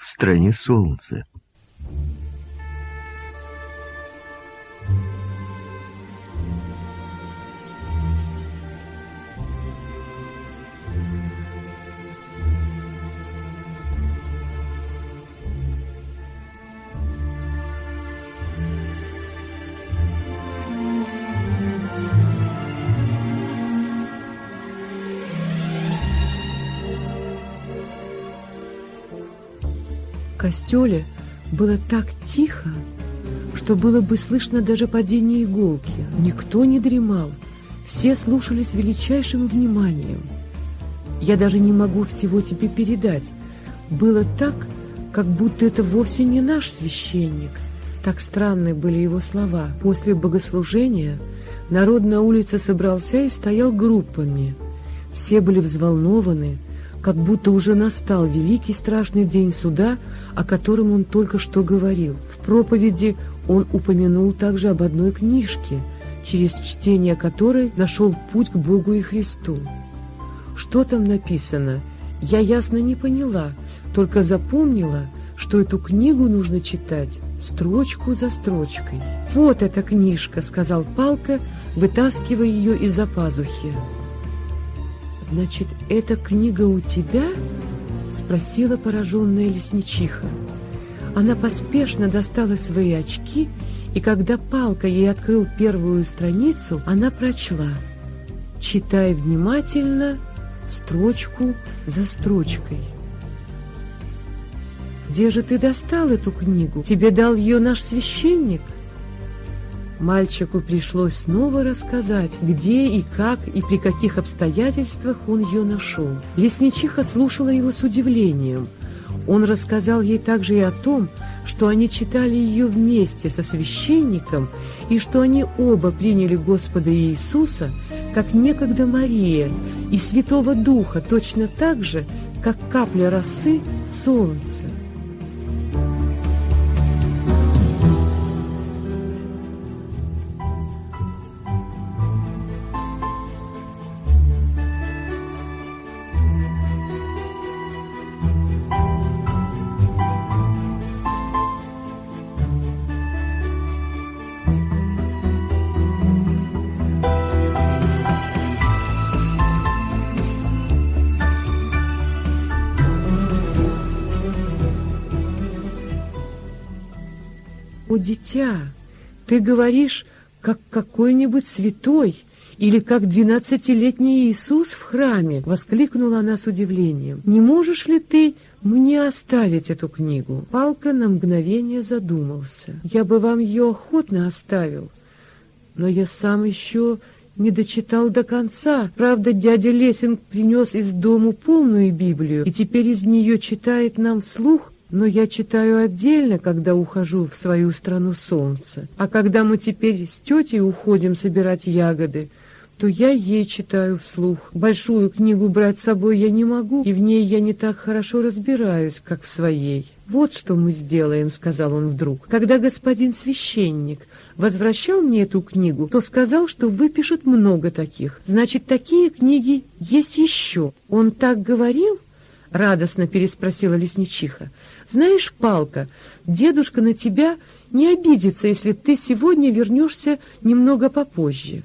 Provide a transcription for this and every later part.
в стране солнца. Костеле было так тихо, что было бы слышно даже падение иголки. Никто не дремал, все слушали с величайшим вниманием. Я даже не могу всего тебе передать. Было так, как будто это вовсе не наш священник. Так странны были его слова. После богослужения народ на улице собрался и стоял группами. Все были взволнованы, как будто уже настал великий страшный день суда, о котором он только что говорил. В проповеди он упомянул также об одной книжке, через чтение которой нашел путь к Богу и Христу. Что там написано, я ясно не поняла, только запомнила, что эту книгу нужно читать строчку за строчкой. «Вот эта книжка», — сказал Палка, вытаскивая ее из-за пазухи. «Значит, эта книга у тебя?» — спросила пораженная лесничиха. Она поспешно достала свои очки, и когда Палка ей открыл первую страницу, она прочла. «Читай внимательно, строчку за строчкой». «Где же ты достал эту книгу? Тебе дал ее наш священник?» Мальчику пришлось снова рассказать, где и как и при каких обстоятельствах он ее нашел. Лесничиха слушала его с удивлением. Он рассказал ей также и о том, что они читали ее вместе со священником и что они оба приняли Господа Иисуса, как некогда Мария, и Святого Духа точно так же, как капля росы солнца. Дитя, ты говоришь, как какой-нибудь святой или как двенадцатилетний Иисус в храме!» — воскликнула она с удивлением. «Не можешь ли ты мне оставить эту книгу?» Палка на мгновение задумался. «Я бы вам ее охотно оставил, но я сам еще не дочитал до конца. Правда, дядя Лесинг принес из дому полную Библию и теперь из нее читает нам вслух, но я читаю отдельно, когда ухожу в свою страну солнца. А когда мы теперь с тетей уходим собирать ягоды, то я ей читаю вслух. Большую книгу брать с собой я не могу, и в ней я не так хорошо разбираюсь, как в своей. «Вот что мы сделаем», — сказал он вдруг. «Когда господин священник возвращал мне эту книгу, то сказал, что выпишет много таких. Значит, такие книги есть еще. Он так говорил?» — радостно переспросила лесничиха. «Знаешь, Палка, дедушка на тебя не обидится, если ты сегодня вернешься немного попозже.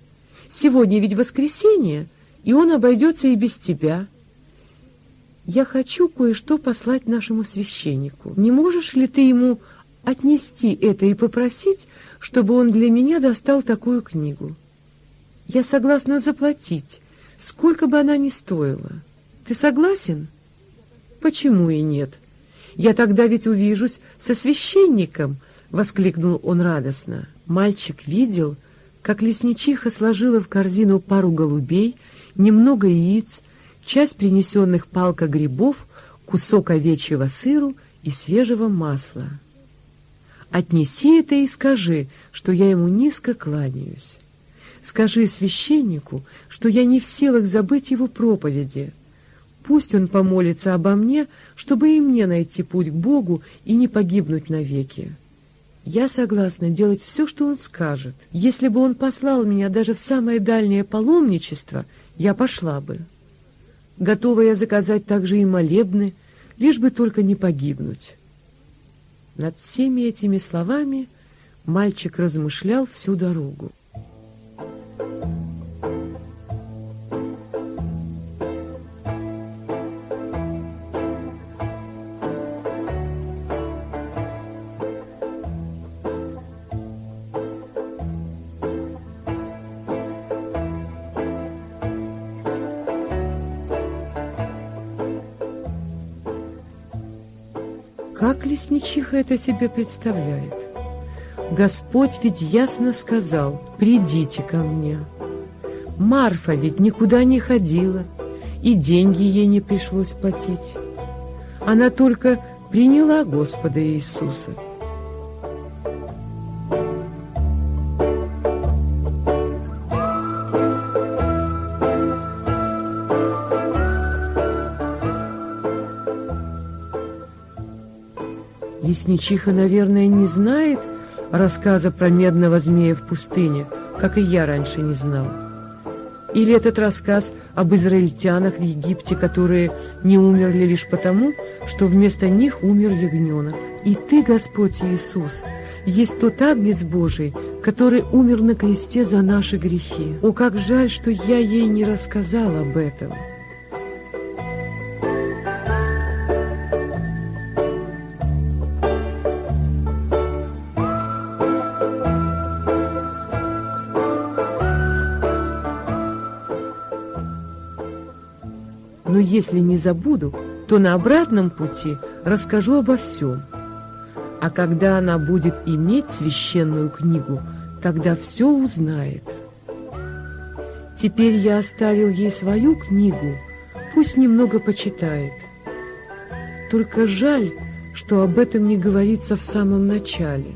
Сегодня ведь воскресенье, и он обойдется и без тебя. Я хочу кое-что послать нашему священнику. Не можешь ли ты ему отнести это и попросить, чтобы он для меня достал такую книгу? Я согласна заплатить, сколько бы она ни стоила. Ты согласен?» Почему и нет? Я тогда ведь увижусь со священником, — воскликнул он радостно. Мальчик видел, как лесничиха сложила в корзину пару голубей, немного яиц, часть принесенных палка грибов, кусок овечьего сыру и свежего масла. Отнеси это и скажи, что я ему низко кланяюсь. Скажи священнику, что я не в силах забыть его проповеди, — Пусть он помолится обо мне, чтобы и мне найти путь к Богу и не погибнуть навеки. Я согласна делать все, что он скажет. Если бы он послал меня даже в самое дальнее паломничество, я пошла бы. Готова я заказать также и молебны, лишь бы только не погибнуть. Над всеми этими словами мальчик размышлял всю дорогу. Лесничиха это себе представляет? Господь ведь ясно сказал, придите ко мне. Марфа ведь никуда не ходила, и деньги ей не пришлось платить. Она только приняла Господа Иисуса. Лесничиха, наверное, не знает рассказа про медного змея в пустыне, как и я раньше не знал. Или этот рассказ об израильтянах в Египте, которые не умерли лишь потому, что вместо них умер ягненок. И ты, Господь Иисус, есть тот Агнец Божий, который умер на кресте за наши грехи. О, как жаль, что я ей не рассказал об этом!» Если не забуду, то на обратном пути расскажу обо всем. А когда она будет иметь священную книгу, тогда все узнает. Теперь я оставил ей свою книгу, пусть немного почитает. Только жаль, что об этом не говорится в самом начале.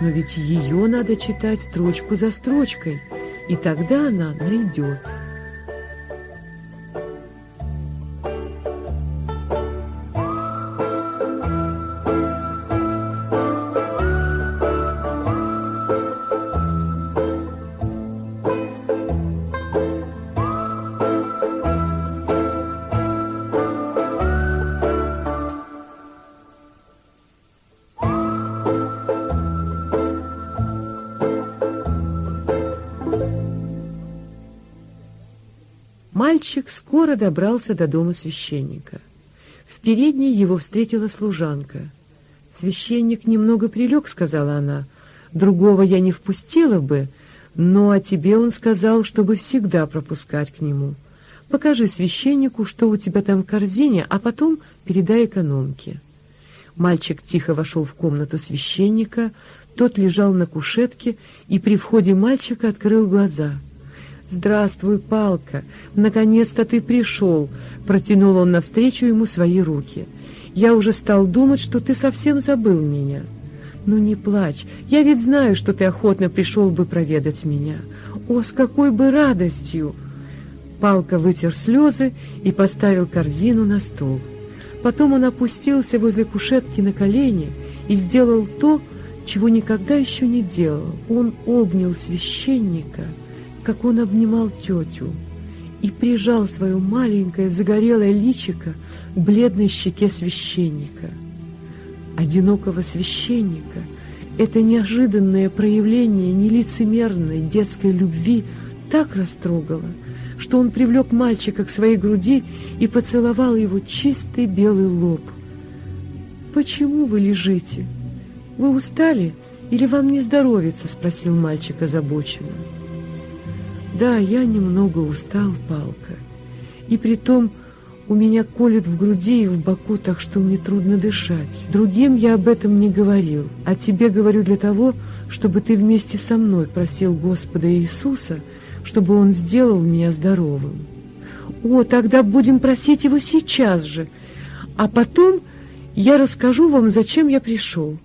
Но ведь ее надо читать строчку за строчкой, и тогда она найдет. Мальчик скоро добрался до дома священника. В передней его встретила служанка. «Священник немного прилег», — сказала она. «Другого я не впустила бы, но о тебе он сказал, чтобы всегда пропускать к нему. Покажи священнику, что у тебя там в корзине, а потом передай экономке». Мальчик тихо вошел в комнату священника, тот лежал на кушетке и при входе мальчика открыл глаза — «Здравствуй, Палка! Наконец-то ты пришел!» Протянул он навстречу ему свои руки. «Я уже стал думать, что ты совсем забыл меня». «Ну не плачь, я ведь знаю, что ты охотно пришел бы проведать меня. О, с какой бы радостью!» Палка вытер слезы и поставил корзину на стол. Потом он опустился возле кушетки на колени и сделал то, чего никогда еще не делал. Он обнял священника — как он обнимал тетю и прижал свое маленькое загорелое личико к бледной щеке священника. Одинокого священника это неожиданное проявление нелицемерной детской любви так растрогало, что он привлек мальчика к своей груди и поцеловал его чистый белый лоб. «Почему вы лежите? Вы устали или вам не здоровится?» — спросил мальчик озабоченно. Да, я немного устал, Палка. И притом у меня колет в груди и в боку, так что мне трудно дышать. Другим я об этом не говорил, а тебе говорю для того, чтобы ты вместе со мной просил Господа Иисуса, чтобы Он сделал меня здоровым. О, тогда будем просить Его сейчас же, а потом я расскажу вам, зачем я пришел.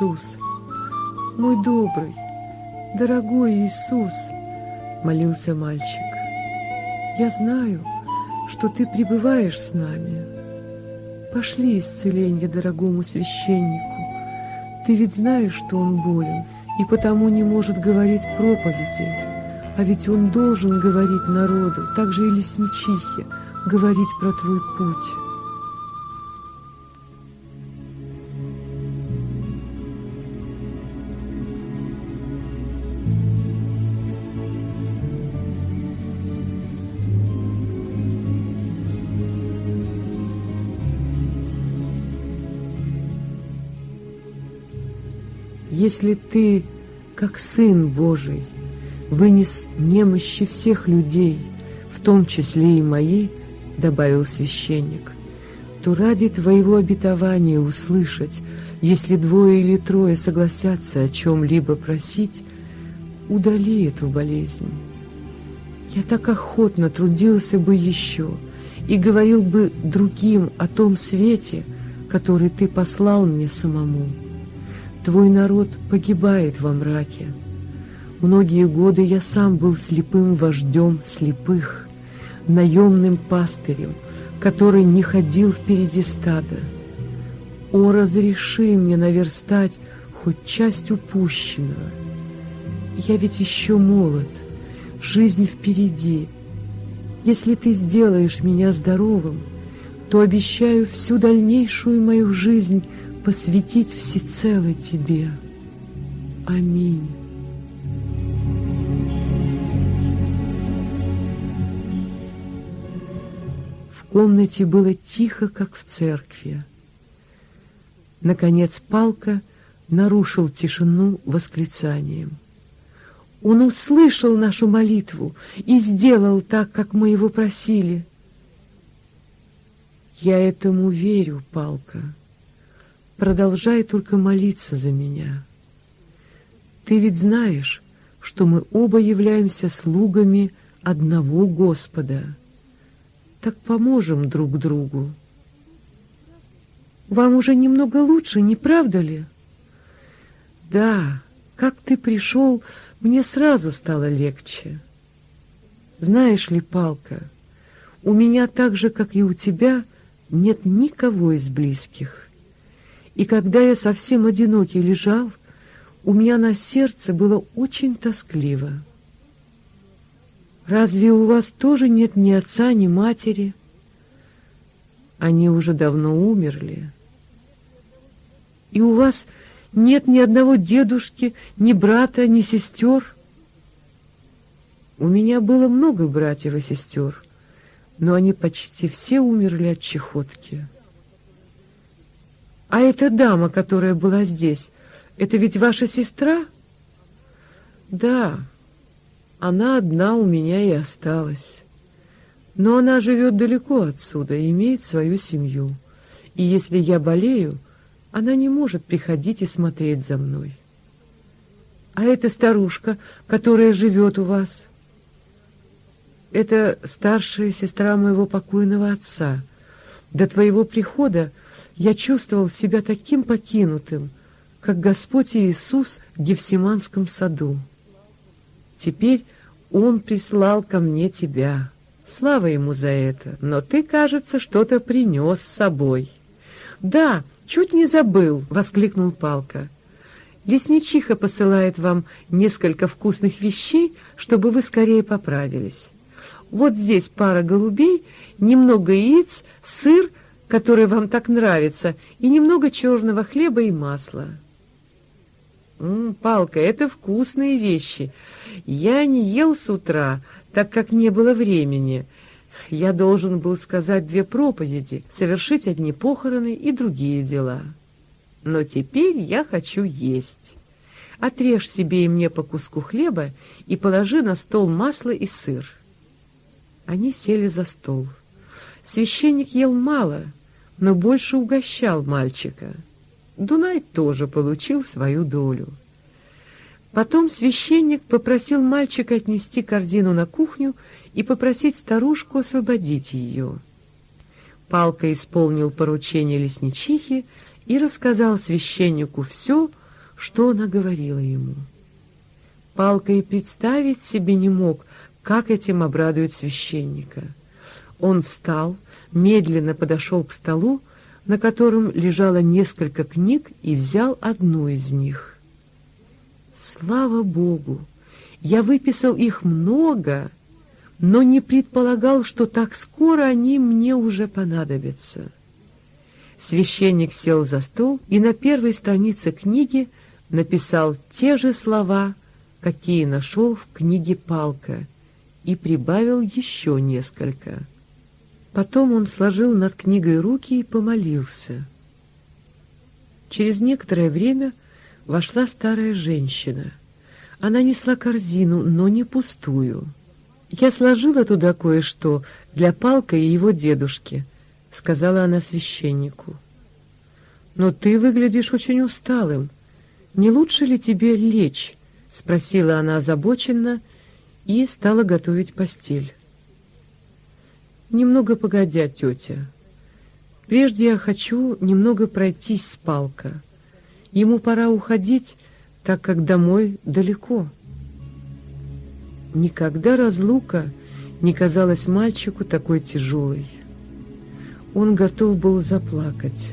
Иисус, мой добрый, дорогой Иисус, молился мальчик. Я знаю, что ты пребываешь с нами. Пошли исцеление дорогому священнику. Ты ведь знаешь, что он болен, и потому не может говорить проповеди. А ведь он должен говорить народу, так же и лесничихе, говорить про твой путь. Если ты, как Сын Божий, вынес немощи всех людей, в том числе и мои, — добавил священник, — то ради твоего обетования услышать, если двое или трое согласятся о чем-либо просить, удали эту болезнь. Я так охотно трудился бы еще и говорил бы другим о том свете, который ты послал мне самому. Твой народ погибает во мраке. Многие годы я сам был слепым вождем слепых, наемным пастырем, который не ходил впереди стада. О, разреши мне наверстать хоть часть упущенного. Я ведь еще молод, жизнь впереди. Если ты сделаешь меня здоровым, то обещаю всю дальнейшую мою жизнь посвятить всецело Тебе. Аминь. В комнате было тихо, как в церкви. Наконец Палка нарушил тишину восклицанием. Он услышал нашу молитву и сделал так, как мы его просили. Я этому верю, Палка. Продолжай только молиться за меня. Ты ведь знаешь, что мы оба являемся слугами одного Господа. Так поможем друг другу. Вам уже немного лучше, не правда ли? Да, как ты пришел, мне сразу стало легче. Знаешь ли, Палка, у меня так же, как и у тебя, нет никого из близких. И когда я совсем одинокий лежал, у меня на сердце было очень тоскливо. Разве у вас тоже нет ни отца, ни матери? Они уже давно умерли. И у вас нет ни одного дедушки, ни брата, ни сестер? У меня было много братьев и сестер, но они почти все умерли от чехотки. А эта дама, которая была здесь, это ведь ваша сестра? Да, она одна у меня и осталась. Но она живет далеко отсюда и имеет свою семью. И если я болею, она не может приходить и смотреть за мной. А эта старушка, которая живет у вас, это старшая сестра моего покойного отца. До твоего прихода я чувствовал себя таким покинутым, как Господь Иисус в Гефсиманском саду. Теперь Он прислал ко мне тебя. Слава Ему за это, но ты, кажется, что-то принес с собой. — Да, чуть не забыл, — воскликнул Палка. — Лесничиха посылает вам несколько вкусных вещей, чтобы вы скорее поправились. Вот здесь пара голубей, немного яиц, сыр — которое вам так нравится, и немного черного хлеба и масла. М -м, палка, это вкусные вещи. Я не ел с утра, так как не было времени. Я должен был сказать две проповеди, совершить одни похороны и другие дела. Но теперь я хочу есть. Отрежь себе и мне по куску хлеба и положи на стол масло и сыр. Они сели за стол. Священник ел мало — но больше угощал мальчика. Дунай тоже получил свою долю. Потом священник попросил мальчика отнести корзину на кухню и попросить старушку освободить ее. Палка исполнил поручение лесничихи и рассказал священнику все, что она говорила ему. Палка и представить себе не мог, как этим обрадует священника — Он встал, медленно подошел к столу, на котором лежало несколько книг, и взял одну из них. Слава Богу! Я выписал их много, но не предполагал, что так скоро они мне уже понадобятся. Священник сел за стол и на первой странице книги написал те же слова, какие нашел в книге Палка, и прибавил еще несколько. Потом он сложил над книгой руки и помолился. Через некоторое время вошла старая женщина. Она несла корзину, но не пустую. «Я сложила туда кое-что для Палка и его дедушки», — сказала она священнику. «Но ты выглядишь очень усталым. Не лучше ли тебе лечь?» — спросила она озабоченно и стала готовить постель. «Немного погодя, тетя. Прежде я хочу немного пройтись с Палка. Ему пора уходить, так как домой далеко». Никогда разлука не казалась мальчику такой тяжелой. Он готов был заплакать.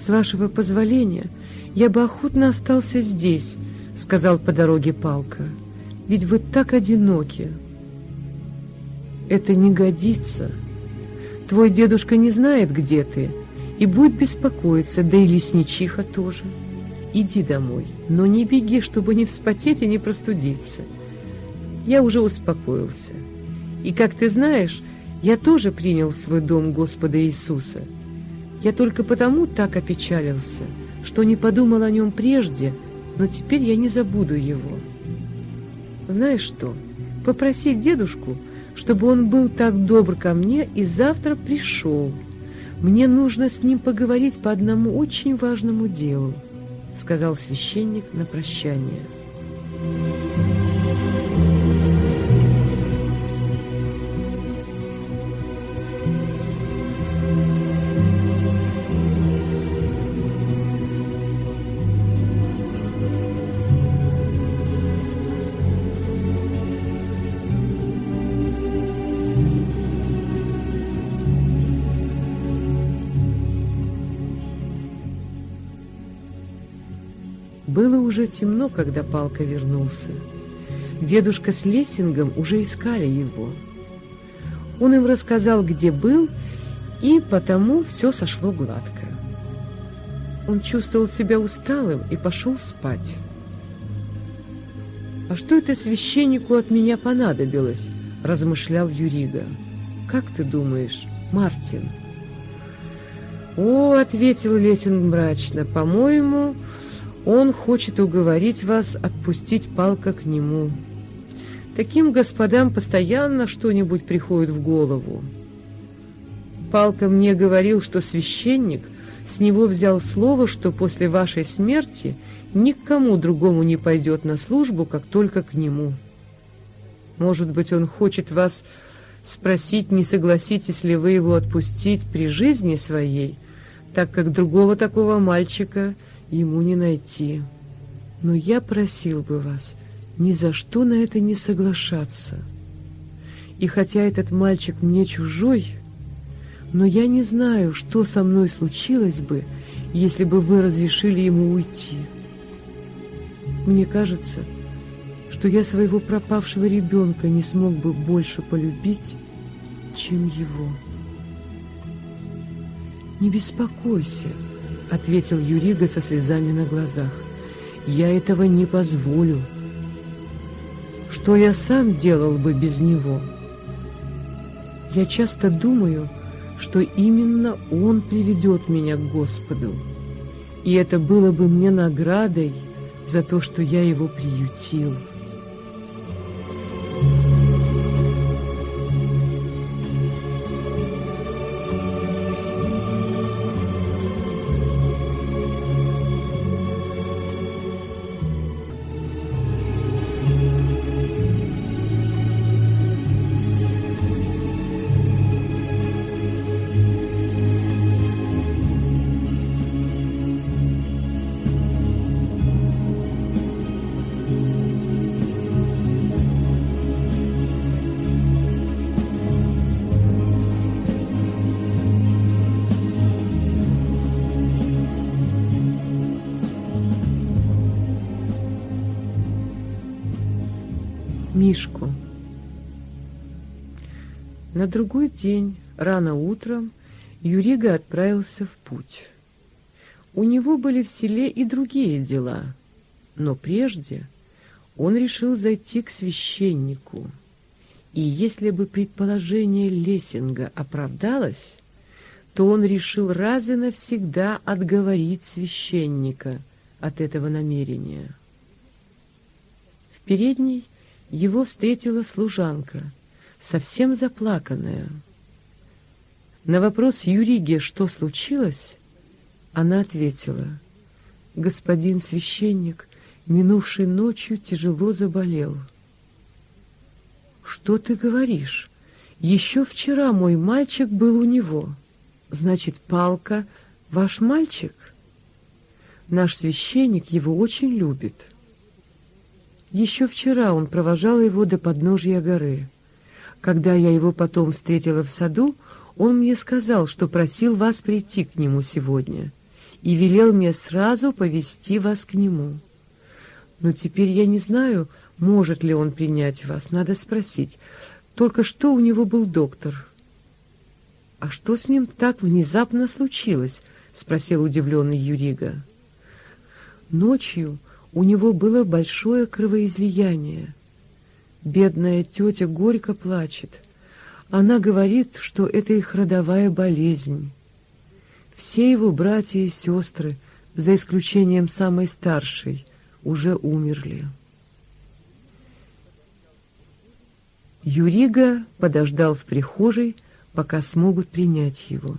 «С вашего позволения я бы охотно остался здесь», — сказал по дороге Палка. «Ведь вы так одиноки». «Это не годится. Твой дедушка не знает, где ты, и будет беспокоиться, да и лесничиха тоже. Иди домой, но не беги, чтобы не вспотеть и не простудиться» я уже успокоился. И, как ты знаешь, я тоже принял свой дом Господа Иисуса. Я только потому так опечалился, что не подумал о нем прежде, но теперь я не забуду его. Знаешь что, попроси дедушку, чтобы он был так добр ко мне и завтра пришел. Мне нужно с ним поговорить по одному очень важному делу, — сказал священник на прощание. Было уже темно, когда Палка вернулся. Дедушка с Лессингом уже искали его. Он им рассказал, где был, и потому все сошло гладко. Он чувствовал себя усталым и пошел спать. «А что это священнику от меня понадобилось?» — размышлял Юрига. «Как ты думаешь, Мартин?» «О, — ответил Лесинг мрачно, — по-моему, он хочет уговорить вас отпустить палка к нему. Таким господам постоянно что-нибудь приходит в голову. Палка мне говорил, что священник с него взял слово, что после вашей смерти никому другому не пойдет на службу, как только к нему. Может быть, он хочет вас спросить, не согласитесь ли вы его отпустить при жизни своей, так как другого такого мальчика — ему не найти. Но я просил бы вас ни за что на это не соглашаться. И хотя этот мальчик мне чужой, но я не знаю, что со мной случилось бы, если бы вы разрешили ему уйти. Мне кажется, что я своего пропавшего ребенка не смог бы больше полюбить, чем его. Не беспокойся, — ответил Юрига со слезами на глазах. «Я этого не позволю. Что я сам делал бы без него? Я часто думаю, что именно он приведет меня к Господу, и это было бы мне наградой за то, что я его приютил». Другой день, рано утром, Юрига отправился в путь. У него были в селе и другие дела, но прежде он решил зайти к священнику. И если бы предположение Лессинга оправдалось, то он решил раз и навсегда отговорить священника от этого намерения. В передней его встретила служанка, совсем заплаканная. На вопрос Юриги, что случилось, она ответила, «Господин священник, минувшей ночью тяжело заболел». «Что ты говоришь? Еще вчера мой мальчик был у него». Значит, Палка — ваш мальчик? Наш священник его очень любит. Еще вчера он провожал его до подножья горы. Когда я его потом встретила в саду, он мне сказал, что просил вас прийти к нему сегодня и велел мне сразу повести вас к нему. Но теперь я не знаю, может ли он принять вас, надо спросить. Только что у него был доктор?» «А что с ним так внезапно случилось?» — спросил удивленный Юрига. Ночью у него было большое кровоизлияние. Бедная тетя горько плачет. Она говорит, что это их родовая болезнь. Все его братья и сестры, за исключением самой старшей, уже умерли. Юрига подождал в прихожей, пока смогут принять его.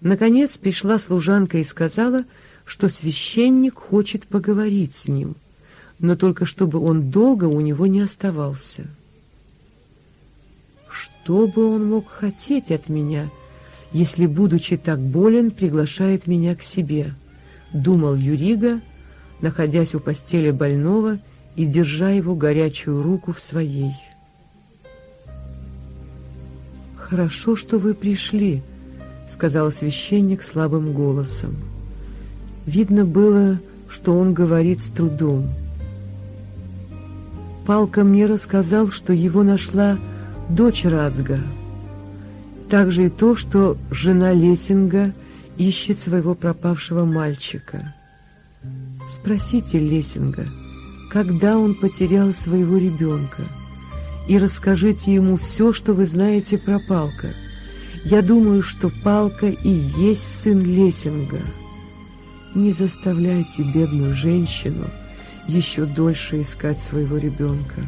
Наконец пришла служанка и сказала, что священник хочет поговорить с ним, но только чтобы он долго у него не оставался. Что бы он мог хотеть от меня, если, будучи так болен, приглашает меня к себе? Думал Юрига, находясь у постели больного и держа его горячую руку в своей. «Хорошо, что вы пришли», — сказал священник слабым голосом. Видно было, что он говорит с трудом. Палка мне рассказал, что его нашла дочь Рацга. Также и то, что жена Лессинга ищет своего пропавшего мальчика. Спросите Лессинга, когда он потерял своего ребенка и расскажите ему все, что вы знаете про Палка. Я думаю, что Палка и есть сын Лесинга. Не заставляйте бедную женщину еще дольше искать своего ребенка.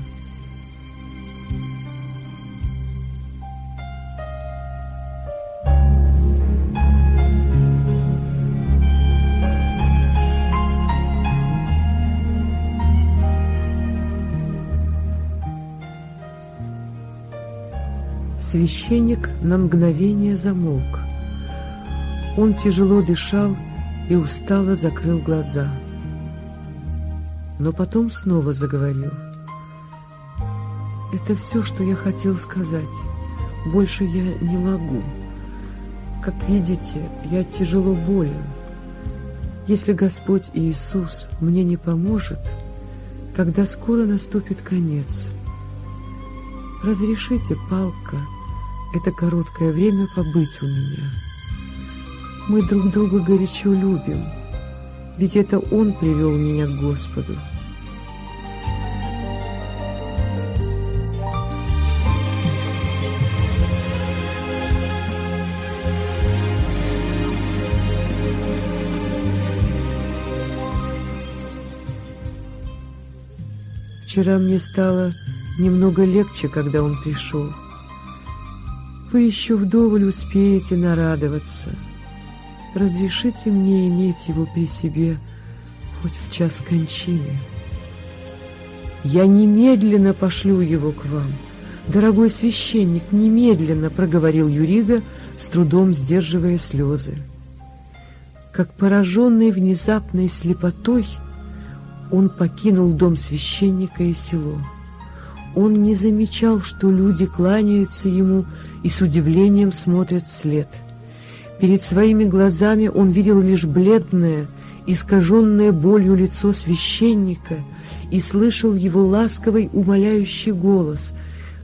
Священник на мгновение замолк. Он тяжело дышал и устало закрыл глаза. Но потом снова заговорил. «Это все, что я хотел сказать. Больше я не могу. Как видите, я тяжело болен. Если Господь Иисус мне не поможет, тогда скоро наступит конец. Разрешите, палка, — это короткое время побыть у меня. Мы друг друга горячо любим, ведь это Он привел меня к Господу. Вчера мне стало немного легче, когда он пришел вы еще вдоволь успеете нарадоваться. Разрешите мне иметь его при себе хоть в час кончины. Я немедленно пошлю его к вам. Дорогой священник, немедленно проговорил Юрига, с трудом сдерживая слезы. Как пораженный внезапной слепотой, он покинул дом священника и село. Он не замечал, что люди кланяются ему и с удивлением смотрят вслед. Перед своими глазами он видел лишь бледное, искаженное болью лицо священника и слышал его ласковый, умоляющий голос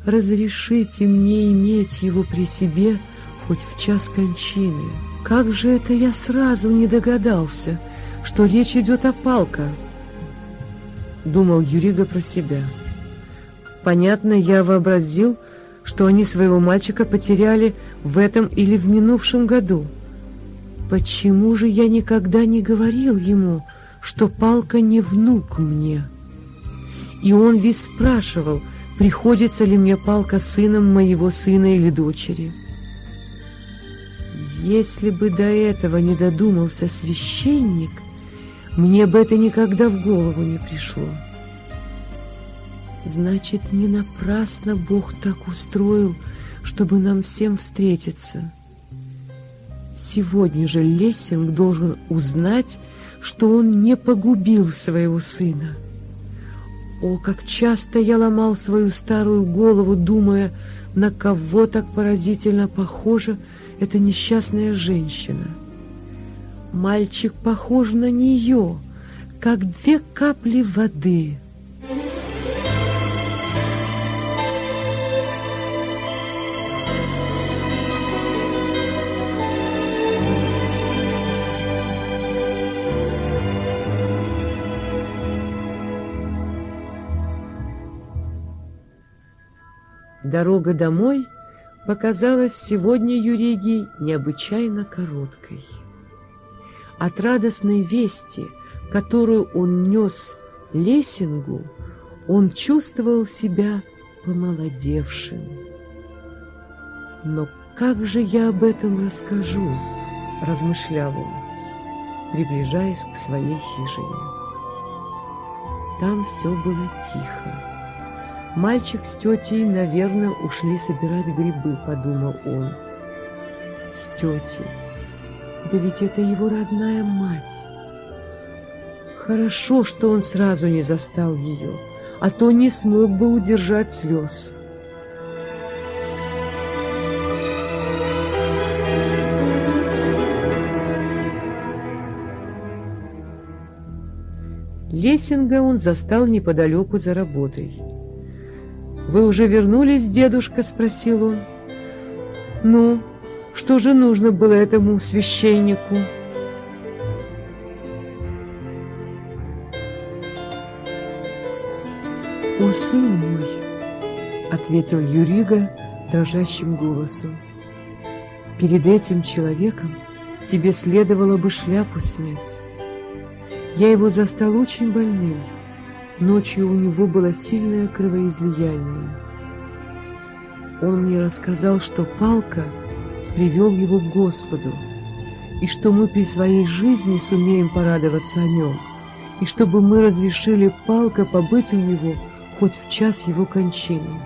«Разрешите мне иметь его при себе хоть в час кончины». Как же это я сразу не догадался, что речь идет о палка? Думал Юрига про себя. Понятно, я вообразил, что они своего мальчика потеряли в этом или в минувшем году. Почему же я никогда не говорил ему, что палка не внук мне? И он ведь спрашивал, приходится ли мне палка сыном моего сына или дочери. Если бы до этого не додумался священник, мне бы это никогда в голову не пришло. Значит, не напрасно Бог так устроил, чтобы нам всем встретиться. Сегодня же Лессинг должен узнать, что он не погубил своего сына. О, как часто я ломал свою старую голову, думая, на кого так поразительно похожа эта несчастная женщина. Мальчик похож на нее, как две капли воды. Дорога домой показалась сегодня Юригий необычайно короткой. От радостной вести, которую он нес Лесингу, он чувствовал себя помолодевшим. «Но как же я об этом расскажу?» — размышлял он, приближаясь к своей хижине. Там все было тихо. Мальчик с тетей, наверное, ушли собирать грибы, подумал он. С тетей. Да ведь это его родная мать. Хорошо, что он сразу не застал ее, а то не смог бы удержать слез. Лессинга он застал неподалеку за работой. «Вы уже вернулись, дедушка?» — спросил он. «Ну, что же нужно было этому священнику?» «О, сын мой!» — ответил Юрига дрожащим голосом. «Перед этим человеком тебе следовало бы шляпу снять. Я его застал очень больным». Ночью у него было сильное кровоизлияние. Он мне рассказал, что палка привел его к Господу, и что мы при своей жизни сумеем порадоваться о нем, и чтобы мы разрешили палка побыть у него хоть в час его кончины.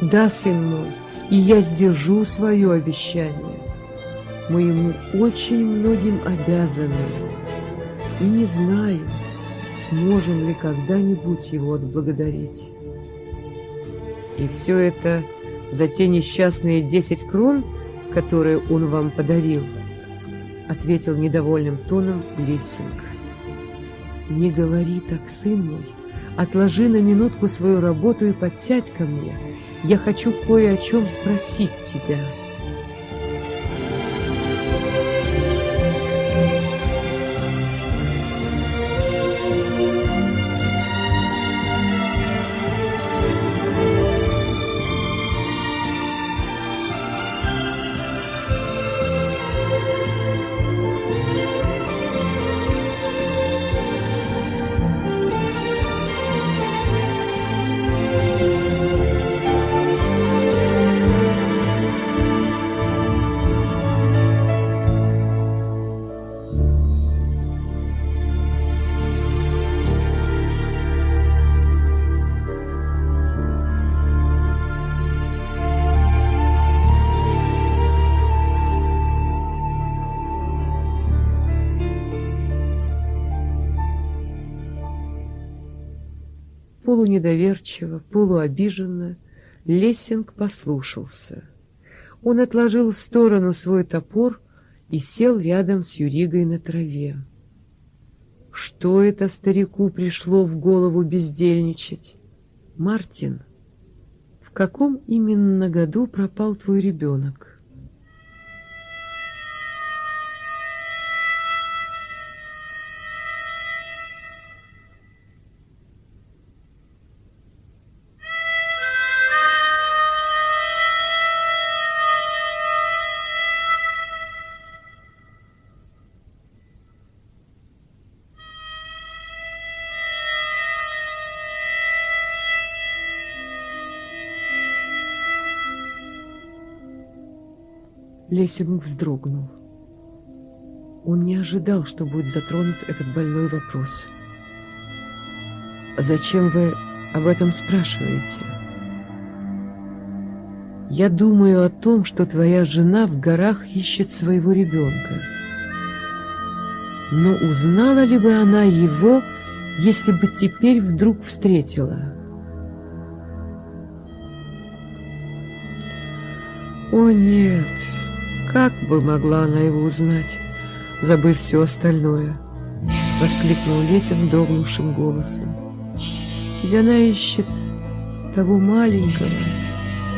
Да, сын мой, и я сдержу свое обещание. Мы ему очень многим обязаны, и не знаю, сможем ли когда-нибудь его отблагодарить. И все это за те несчастные десять крон, которые он вам подарил, ответил недовольным тоном Лессинг. Не говори так, сын мой, отложи на минутку свою работу и подсядь ко мне. Я хочу кое о чем спросить тебя. Полунедоверчиво, полуобиженно Лессинг послушался. Он отложил в сторону свой топор и сел рядом с Юригой на траве. Что это старику пришло в голову бездельничать? Мартин, в каком именно году пропал твой ребенок? Лесинг вздрогнул. Он не ожидал, что будет затронут этот больной вопрос. «Зачем вы об этом спрашиваете?» «Я думаю о том, что твоя жена в горах ищет своего ребенка. Но узнала ли бы она его, если бы теперь вдруг встретила?» «О, нет!» Как бы могла она его узнать, забыв все остальное? Воскликнул Лесин дрогнувшим голосом. Где она ищет того маленького,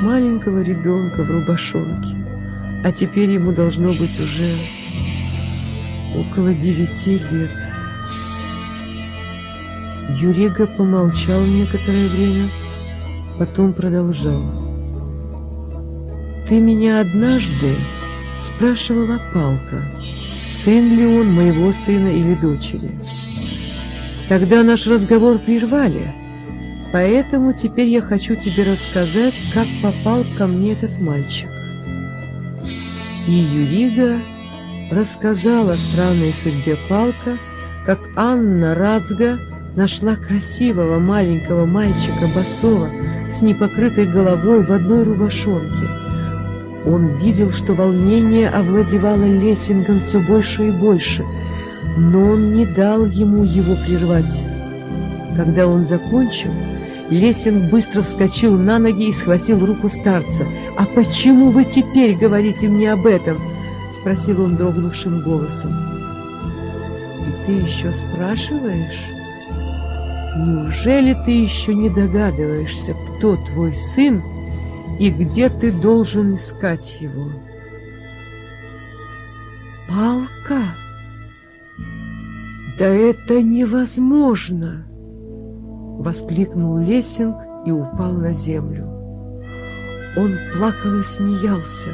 маленького ребенка в рубашонке, а теперь ему должно быть уже около девяти лет. Юрига помолчал некоторое время, потом продолжал. «Ты меня однажды Спрашивала Палка, сын ли он моего сына или дочери. Тогда наш разговор прервали, поэтому теперь я хочу тебе рассказать, как попал ко мне этот мальчик. И Юрига рассказала странной судьбе Палка, как Анна Рацга нашла красивого маленького мальчика босого с непокрытой головой в одной рубашонке – он видел, что волнение овладевало Лессингом все больше и больше, но он не дал ему его прервать. Когда он закончил, Лессинг быстро вскочил на ноги и схватил руку старца. «А почему вы теперь говорите мне об этом?» — спросил он дрогнувшим голосом. «И ты еще спрашиваешь? Неужели ты еще не догадываешься, кто твой сын?» И где ты должен искать его. Палка? Да это невозможно! Воскликнул Лесинг и упал на землю. Он плакал и смеялся,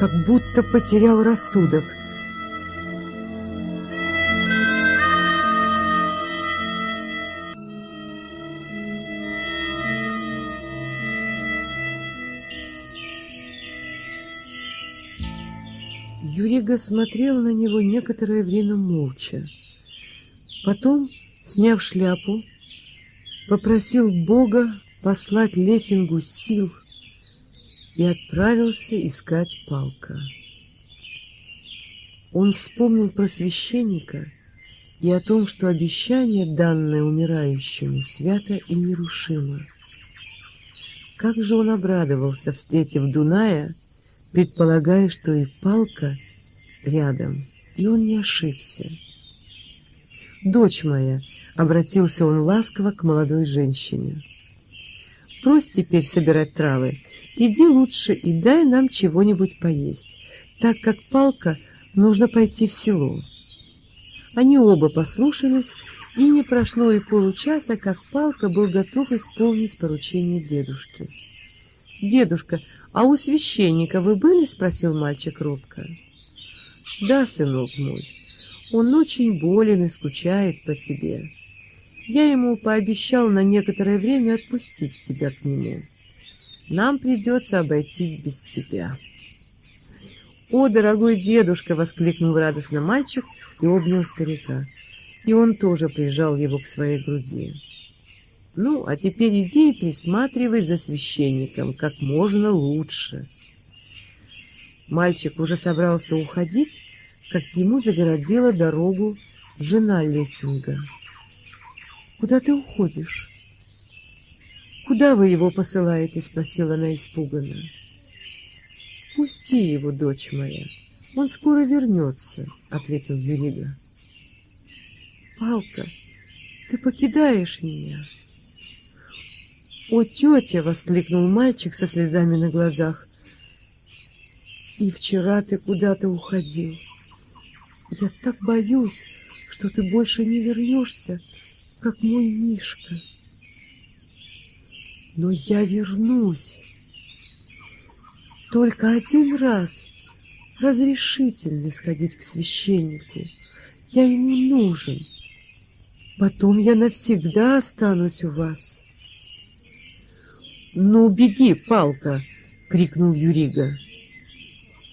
как будто потерял рассудок — Юрига смотрел на него некоторое время молча. Потом, сняв шляпу, попросил Бога послать Лесингу сил и отправился искать Палка. Он вспомнил про священника и о том, что обещание, данное умирающему, свято и нерушимо. Как же он обрадовался, встретив Дуная, предполагая, что и Палка рядом, и он не ошибся. «Дочь моя», — обратился он ласково к молодой женщине, — «брось теперь собирать травы, иди лучше и дай нам чего-нибудь поесть, так как Палка нужно пойти в село». Они оба послушались, и не прошло и получаса, как Палка был готов исполнить поручение дедушки. «Дедушка, а у священника вы были?» — спросил мальчик робко. Да, сынок мой, он очень болен и скучает по тебе. Я ему пообещал на некоторое время отпустить тебя к нему. Нам придется обойтись без тебя. «О, дорогой дедушка!» — воскликнул радостно мальчик и обнял старика. И он тоже прижал его к своей груди. «Ну, а теперь иди и присматривай за священником как можно лучше». Мальчик уже собрался уходить, как ему загородила дорогу жена Лессинга. «Куда ты уходишь?» «Куда вы его посылаете?» — спросила она испуганно. «Пусти его, дочь моя, он скоро вернется», — ответил Юрига. Палка, ты покидаешь меня. «О, тетя!» — воскликнул мальчик со слезами на глазах. «И вчера ты куда-то уходил. Я так боюсь, что ты больше не вернешься, как мой Мишка. Но я вернусь. Только один раз разрешительно сходить к священнику. Я ему нужен. Потом я навсегда останусь у вас». «Ну, беги, палка!» — крикнул Юрига,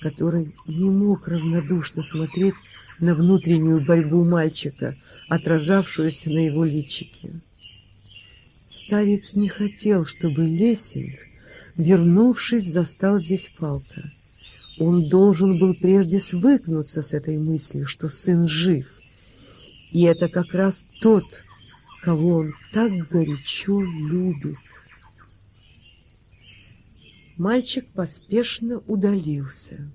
который не мог равнодушно смотреть на внутреннюю борьбу мальчика, отражавшуюся на его личике. Старец не хотел, чтобы Лесинг, вернувшись, застал здесь палка. Он должен был прежде свыкнуться с этой мыслью, что сын жив. И это как раз тот, кого он так горячо любит. Мальчик поспешно удалился.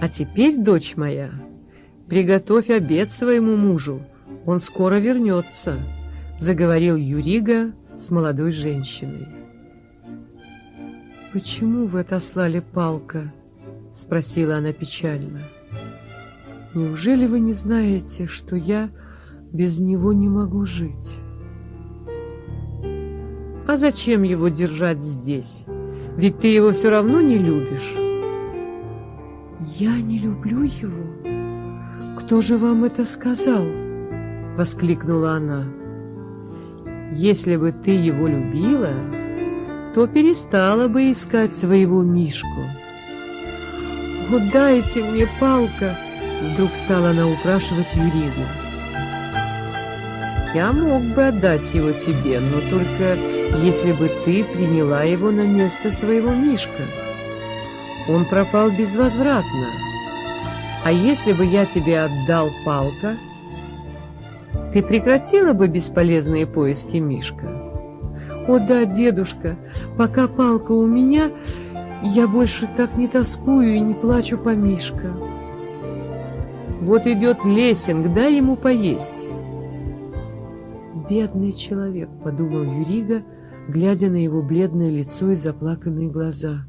«А теперь, дочь моя, приготовь обед своему мужу, он скоро вернется», — заговорил Юрига с молодой женщиной. «Почему вы отослали палка?» — спросила она печально. «Неужели вы не знаете, что я без него не могу жить?» А зачем его держать здесь? Ведь ты его все равно не любишь. Я не люблю его. Кто же вам это сказал? Воскликнула она. Если бы ты его любила, то перестала бы искать своего Мишку. «Вот дайте мне палка!» Вдруг стала она упрашивать Юригу. «Я мог бы отдать его тебе, но только если бы ты приняла его на место своего Мишка. Он пропал безвозвратно. А если бы я тебе отдал палка, ты прекратила бы бесполезные поиски Мишка? О да, дедушка, пока палка у меня, я больше так не тоскую и не плачу по Мишка. Вот идет Лесинг, дай ему поесть. Бедный человек, подумал Юрига, глядя на его бледное лицо и заплаканные глаза.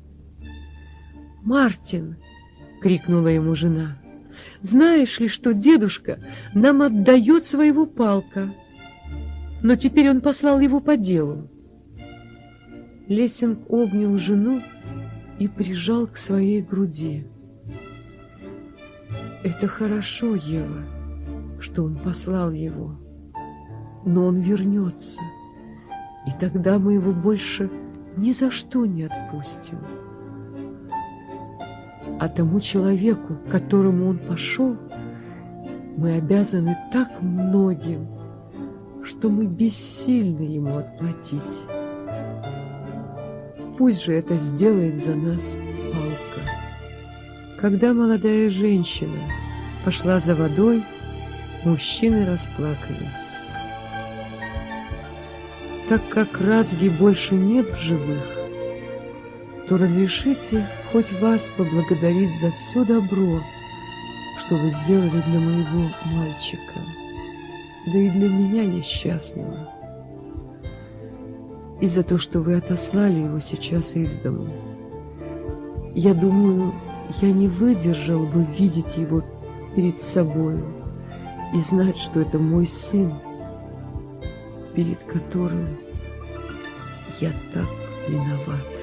«Мартин!» — крикнула ему жена. «Знаешь ли, что дедушка нам отдает своего палка? Но теперь он послал его по делу». Лесинг обнял жену и прижал к своей груди. «Это хорошо, Ева, что он послал его, но он вернется» и тогда мы его больше ни за что не отпустим. А тому человеку, к которому он пошел, мы обязаны так многим, что мы бессильны ему отплатить. Пусть же это сделает за нас палка. Когда молодая женщина пошла за водой, мужчины расплакались. Так как Рацги больше нет в живых, то разрешите хоть вас поблагодарить за все добро, что вы сделали для моего мальчика, да и для меня несчастного, и за то, что вы отослали его сейчас из дома. Я думаю, я не выдержал бы видеть его перед собою и знать, что это мой сын, перед которым я так виноват.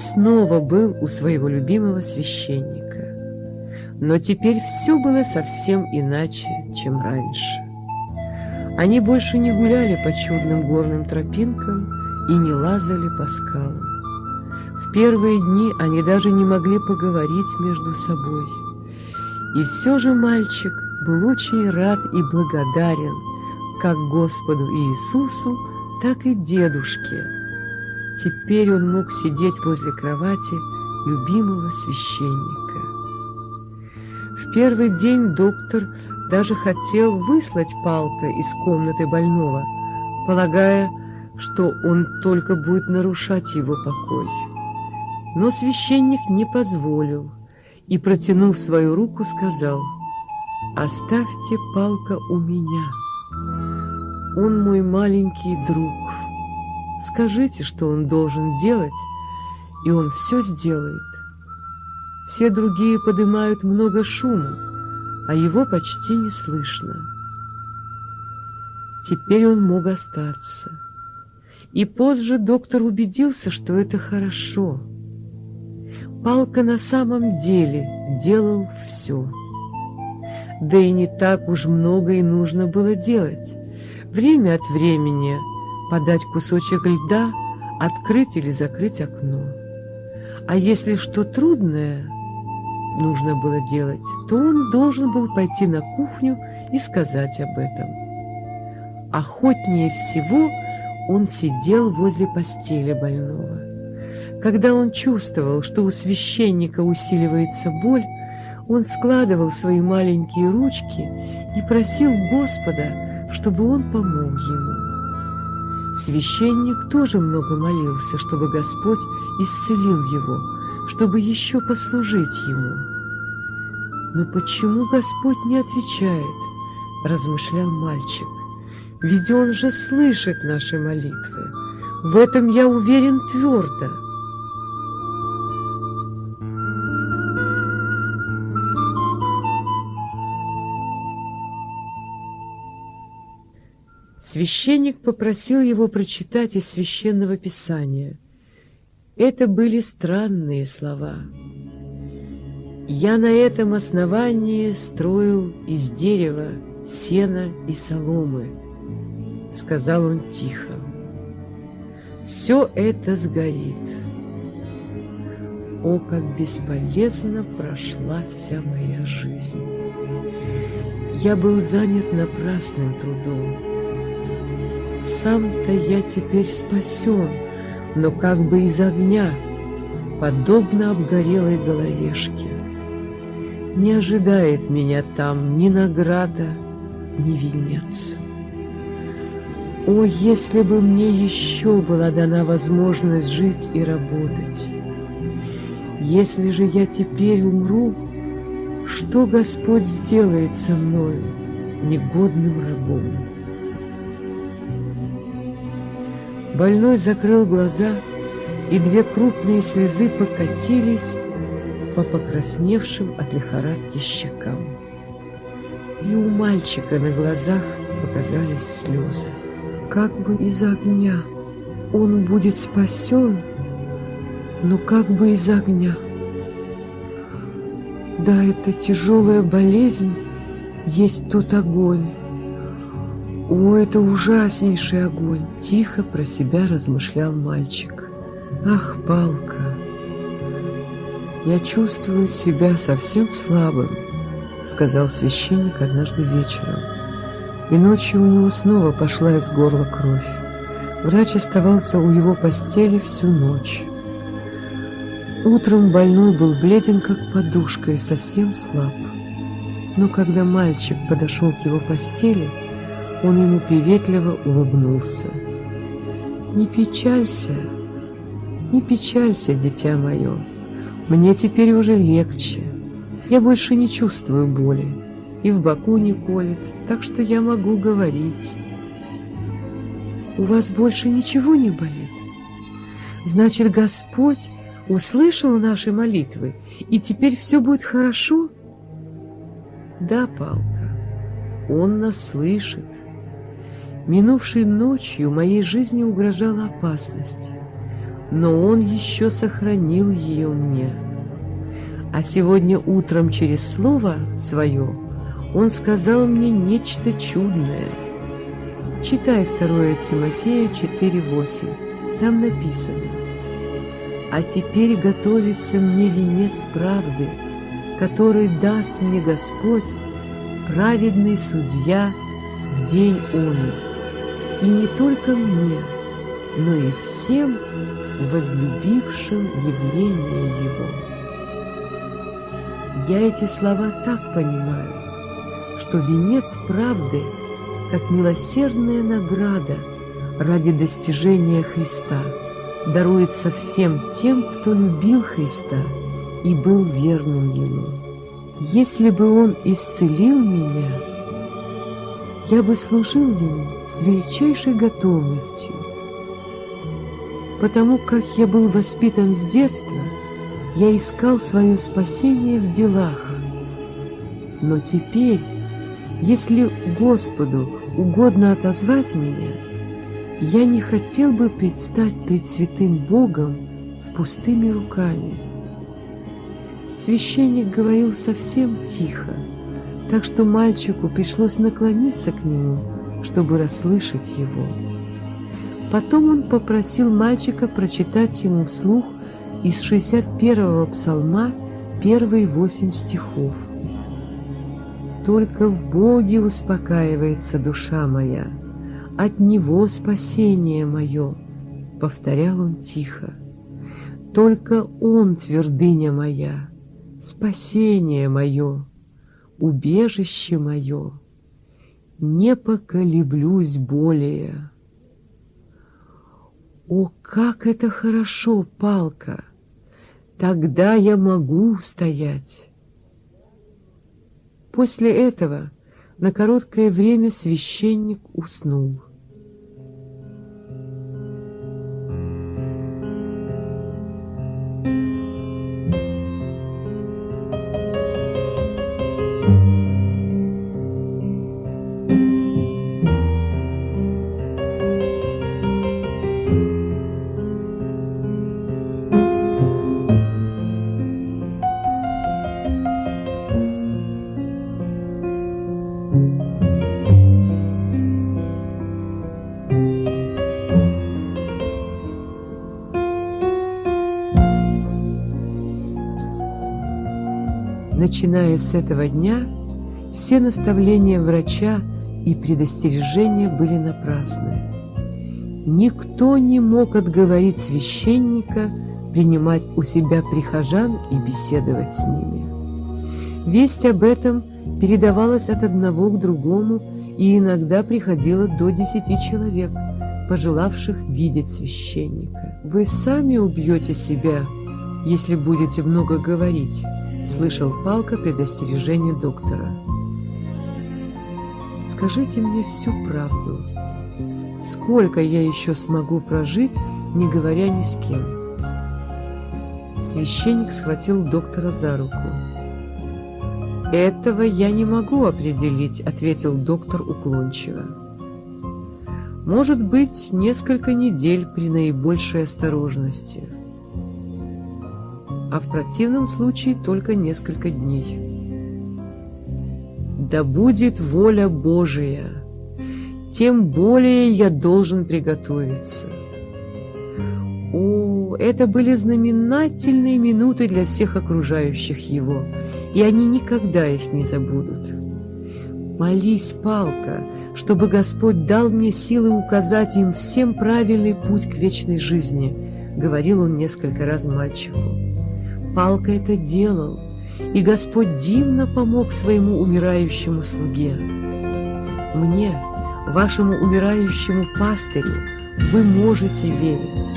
Снова был у своего любимого священника. Но теперь все было совсем иначе, чем раньше. Они больше не гуляли по чудным горным тропинкам и не лазали по скалам. В первые дни они даже не могли поговорить между собой. И все же мальчик был очень рад и благодарен как Господу Иисусу, так и дедушке. Теперь он мог сидеть возле кровати любимого священника. В первый день доктор даже хотел выслать Палка из комнаты больного, полагая, что он только будет нарушать его покой. Но священник не позволил и, протянув свою руку, сказал, «Оставьте Палка у меня. Он мой маленький друг. Скажите, что он должен делать, и он все сделает. Все другие поднимают много шума, а его почти не слышно. Теперь он мог остаться. И позже доктор убедился, что это хорошо. Палка на самом деле делал все. Да и не так уж много и нужно было делать. Время от времени подать кусочек льда, открыть или закрыть окно. А если что трудное нужно было делать, то он должен был пойти на кухню и сказать об этом. Охотнее всего он сидел возле постели больного. Когда он чувствовал, что у священника усиливается боль, он складывал свои маленькие ручки и просил Господа, чтобы он помог ему. Священник тоже много молился, чтобы Господь исцелил его, чтобы еще послужить ему. «Но почему Господь не отвечает?» – размышлял мальчик. «Ведь Он же слышит наши молитвы. В этом я уверен твердо». Священник попросил его прочитать из священного писания. Это были странные слова. «Я на этом основании строил из дерева, сена и соломы», — сказал он тихо. «Все это сгорит. О, как бесполезно прошла вся моя жизнь! Я был занят напрасным трудом» Сам-то я теперь спасен, но как бы из огня, подобно обгорелой головешке. Не ожидает меня там ни награда, ни венец. О, если бы мне еще была дана возможность жить и работать! Если же я теперь умру, что Господь сделает со мною, негодным рабом? Больной закрыл глаза, и две крупные слезы покатились по покрасневшим от лихорадки щекам. И у мальчика на глазах показались слезы. Как бы из огня он будет спасен, но как бы из огня. Да, это тяжелая болезнь, есть тот огонь, «О, это ужаснейший огонь!» — тихо про себя размышлял мальчик. «Ах, палка! Я чувствую себя совсем слабым», — сказал священник однажды вечером. И ночью у него снова пошла из горла кровь. Врач оставался у его постели всю ночь. Утром больной был бледен, как подушка, и совсем слаб. Но когда мальчик подошел к его постели, он ему приветливо улыбнулся. «Не печалься, не печалься, дитя мое. Мне теперь уже легче. Я больше не чувствую боли, и в боку не колет, так что я могу говорить». «У вас больше ничего не болит? Значит, Господь услышал наши молитвы, и теперь все будет хорошо?» «Да, Палка, Он нас слышит». Минувшей ночью моей жизни угрожала опасность, но он еще сохранил ее мне. А сегодня утром через слово свое он сказал мне нечто чудное. Читай 2 Тимофея 4.8. там написано «А теперь готовится мне венец правды, который даст мне Господь, праведный судья, в день он, и не только мне, но и всем возлюбившим явление Его». Я эти слова так понимаю, что венец правды, как милосердная награда ради достижения Христа, даруется всем тем, кто любил Христа и был верным Ему. Если бы Он исцелил меня, я бы служил Ему с величайшей готовностью, потому как я был воспитан с детства, я искал свое спасение в делах. Но теперь если Господу угодно отозвать меня, я не хотел бы предстать пред святым Богом с пустыми руками. Священник говорил совсем тихо, так что мальчику пришлось наклониться к нему, чтобы расслышать его. Потом он попросил мальчика прочитать ему вслух из 61-го псалма первые восемь стихов. Только в Боге успокаивается душа моя, от Него спасение мое, — повторял он тихо. Только Он твердыня моя, спасение мое, убежище мое, не поколеблюсь более. О, как это хорошо, палка! Тогда я могу стоять. После этого на короткое время священник уснул. Начиная с этого дня, все наставления врача и предостережения были напрасны. Никто не мог отговорить священника принимать у себя прихожан и беседовать с ними. Весть об этом передавалась от одного к другому и иногда приходила до десяти человек, пожелавших видеть священника. «Вы сами убьете себя, если будете много говорить», Слышал Палка предостережение доктора. «Скажите мне всю правду. Сколько я еще смогу прожить, не говоря ни с кем?» Священник схватил доктора за руку. «Этого я не могу определить», — ответил доктор уклончиво. «Может быть, несколько недель при наибольшей осторожности» а в противном случае только несколько дней. Да будет воля Божия, тем более я должен приготовиться. О, это были знаменательные минуты для всех окружающих его, и они никогда их не забудут. Молись, палка, чтобы Господь дал мне силы указать им всем правильный путь к вечной жизни, — говорил он несколько раз мальчику. Палка это делал, и Господь дивно помог своему умирающему слуге. Мне, вашему умирающему пастырю, вы можете верить.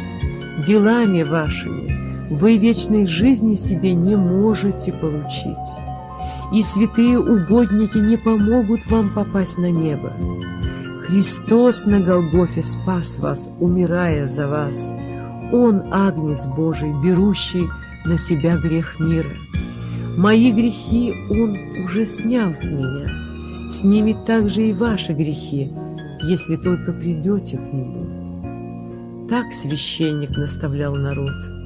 Делами вашими вы вечной жизни себе не можете получить. И святые угодники не помогут вам попасть на небо. Христос на Голгофе спас вас, умирая за вас. Он, Агнец Божий, берущий на себя грех мира. Мои грехи Он уже снял с меня, снимет также и ваши грехи, если только придете к Нему. Так священник наставлял народ.